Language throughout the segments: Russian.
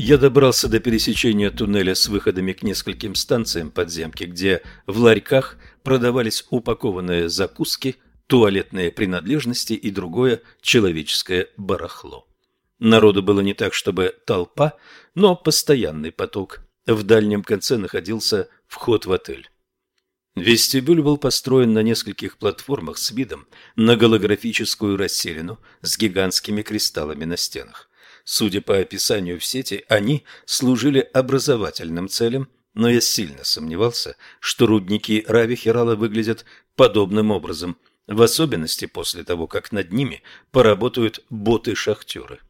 Я добрался до пересечения туннеля с выходами к нескольким станциям подземки, где в ларьках продавались упакованные закуски, туалетные принадлежности и другое человеческое барахло. Народу было не так, чтобы толпа, но постоянный поток. В дальнем конце находился вход в отель. Вестибюль был построен на нескольких платформах с видом на голографическую расселину с гигантскими кристаллами на стенах. Судя по описанию в сети, они служили образовательным целям, но я сильно сомневался, что рудники Рави-Херала выглядят подобным образом, в особенности после того, как над ними поработают боты-шахтеры.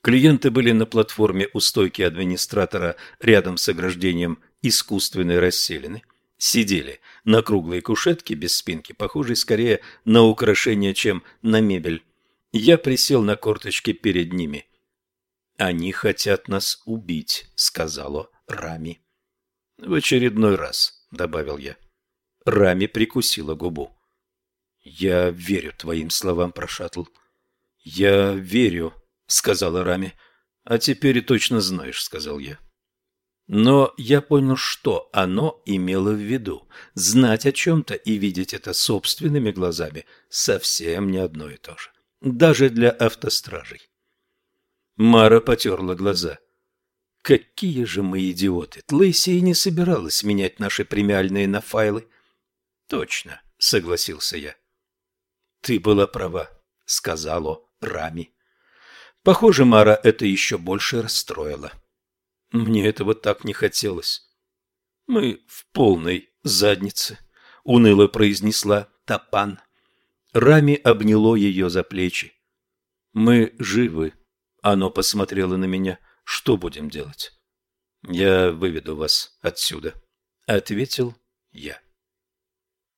Клиенты были на платформе у стойки администратора рядом с ограждением искусственной расселины. Сидели на круглой кушетке без спинки, похожей скорее на украшение, чем на мебель. Я присел на корточки перед ними. «Они хотят нас убить», — сказала Рами. «В очередной раз», — добавил я. Рами прикусила губу. «Я верю твоим словам, Прошатл». «Я верю», — сказала Рами. «А теперь и точно знаешь», — сказал я. Но я понял, что оно имело в виду. Знать о чем-то и видеть это собственными глазами совсем не одно и то же. Даже для автостражей. Мара потерла глаза. Какие же мы идиоты! Тлейси не собиралась менять наши премиальные на файлы. Точно, согласился я. Ты была права, сказала Рами. Похоже, Мара это еще больше расстроило. Мне этого так не хотелось. Мы в полной заднице, уныло произнесла Тапан. Рами обняло ее за плечи. Мы живы. Оно посмотрело на меня. Что будем делать? Я выведу вас отсюда, ответил я.